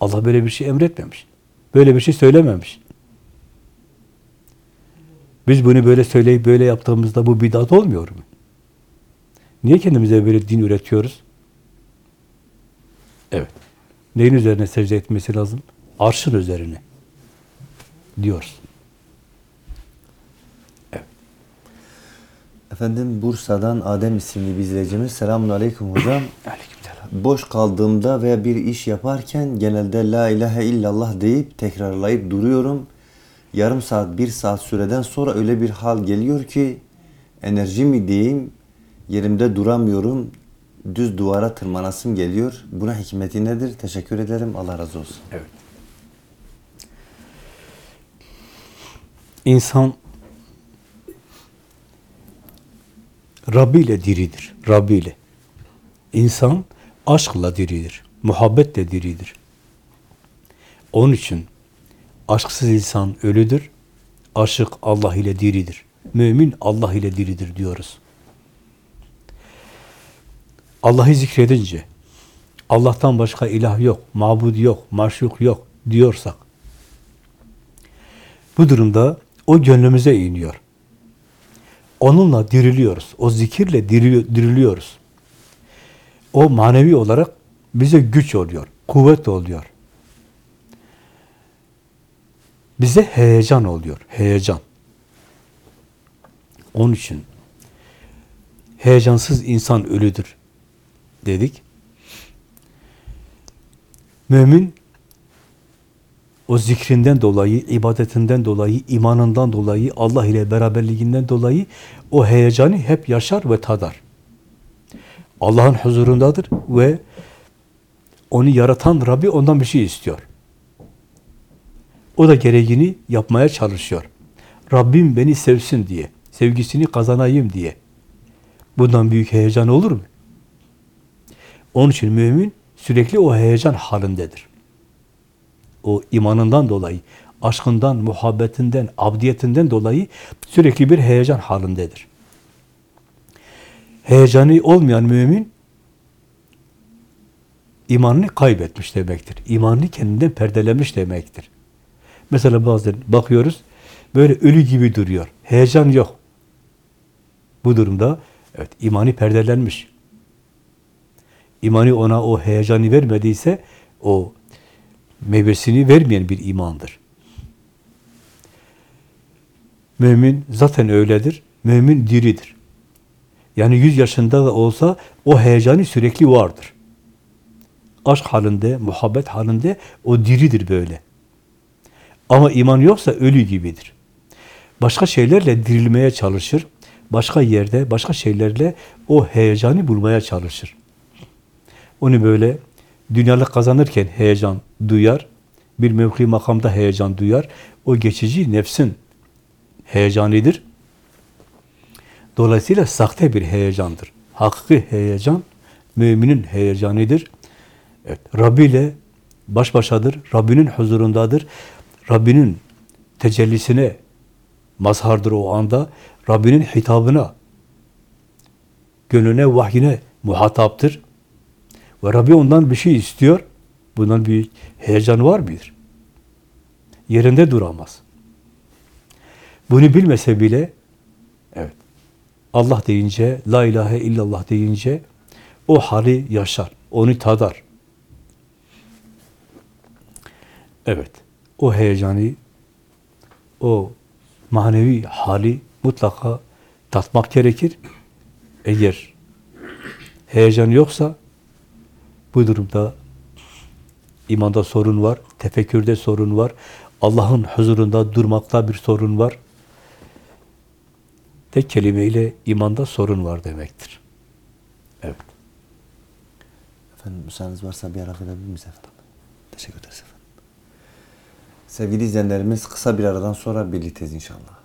Allah böyle bir şey emretmemiş. Böyle bir şey söylememiş. Biz bunu böyle söyleyip böyle yaptığımızda bu bidat olmuyor mu? Niye kendimize böyle din üretiyoruz? Evet. Neyin üzerine secde etmesi lazım? Arşın üzerine. Diyoruz. Efendim Bursa'dan Adem isimli bir izleyicimiz. Selamun Aleyküm hocam. Aleykümselam. Boş kaldığımda veya bir iş yaparken genelde La ilahe illallah deyip tekrarlayıp duruyorum. Yarım saat, bir saat süreden sonra öyle bir hal geliyor ki enerji mi diyeyim yerimde duramıyorum. Düz duvara tırmanasım geliyor. Buna hikmeti nedir? Teşekkür ederim. Allah razı olsun. Evet. İnsan Rabbi ile diridir. Rabbi ile. İnsan aşkla diridir. Muhabbetle diridir. Onun için aşksız insan ölüdür. Aşık Allah ile diridir. Mümin Allah ile diridir diyoruz. Allah'ı zikredince, Allah'tan başka ilah yok, mabud yok, maşuk yok diyorsak, bu durumda o gönlümüze iniyor. Onunla diriliyoruz. O zikirle dirili- diriliyoruz. O manevi olarak bize güç oluyor, kuvvet oluyor. Bize heyecan oluyor, heyecan. Onun için heyecansız insan ölüdür dedik. Mümin o zikrinden dolayı, ibadetinden dolayı, imanından dolayı, Allah ile beraberliğinden dolayı o heyecanı hep yaşar ve tadar. Allah'ın huzurundadır ve onu yaratan Rabbi ondan bir şey istiyor. O da gereğini yapmaya çalışıyor. Rabbim beni sevsin diye, sevgisini kazanayım diye. Bundan büyük heyecan olur mu? Onun için mümin sürekli o heyecan halindedir. O imanından dolayı, aşkından, muhabbetinden, abdiyetinden dolayı sürekli bir heyecan halindedir. Heyecanı olmayan mümin imanını kaybetmiş demektir. İmanını kendinden perdelemiş demektir. Mesela bazen bakıyoruz, böyle ölü gibi duruyor. Heyecan yok. Bu durumda evet imani perdelenmiş. İmanı ona o heyecanı vermediyse o meyvesini vermeyen bir imandır. Mümin zaten öyledir. Mümin diridir. Yani 100 yaşında da olsa o heyecanı sürekli vardır. Aşk halinde, muhabbet halinde o diridir böyle. Ama iman yoksa ölü gibidir. Başka şeylerle dirilmeye çalışır. Başka yerde, başka şeylerle o heyecanı bulmaya çalışır. Onu böyle dünyalık kazanırken heyecan duyar. Bir mevki makamda heyecan duyar. O geçici nefsin heyecanıdır. Dolayısıyla sahte bir heyecandır. Hakiki heyecan müminin heyecanıdır. Evet, Rabbi ile baş başadır. Rabbinin huzurundadır. Rabbinin tecellisine mazhardır o anda. Rabbinin hitabına, gönlüne, vahyine muhataptır. Ve Rabbi ondan bir şey istiyor. Bundan bir heyecan var mıdır? Yerinde duramaz. Bunu bilmese bile evet Allah deyince, la ilahe illallah deyince o hali yaşar, onu tadar. Evet, o heyecanı, o manevi hali mutlaka tatmak gerekir. Eğer heyecan yoksa bu durumda imanda sorun var, tefekkürde sorun var, Allah'ın huzurunda durmakta bir sorun var. Tek kelimeyle imanda sorun var demektir. Evet. Efendim müsaadeniz varsa bir ara verebilir miyiz efendim? Teşekkür ederiz efendim. Sevgili izleyenlerimiz kısa bir aradan sonra birlikteyiz inşallah.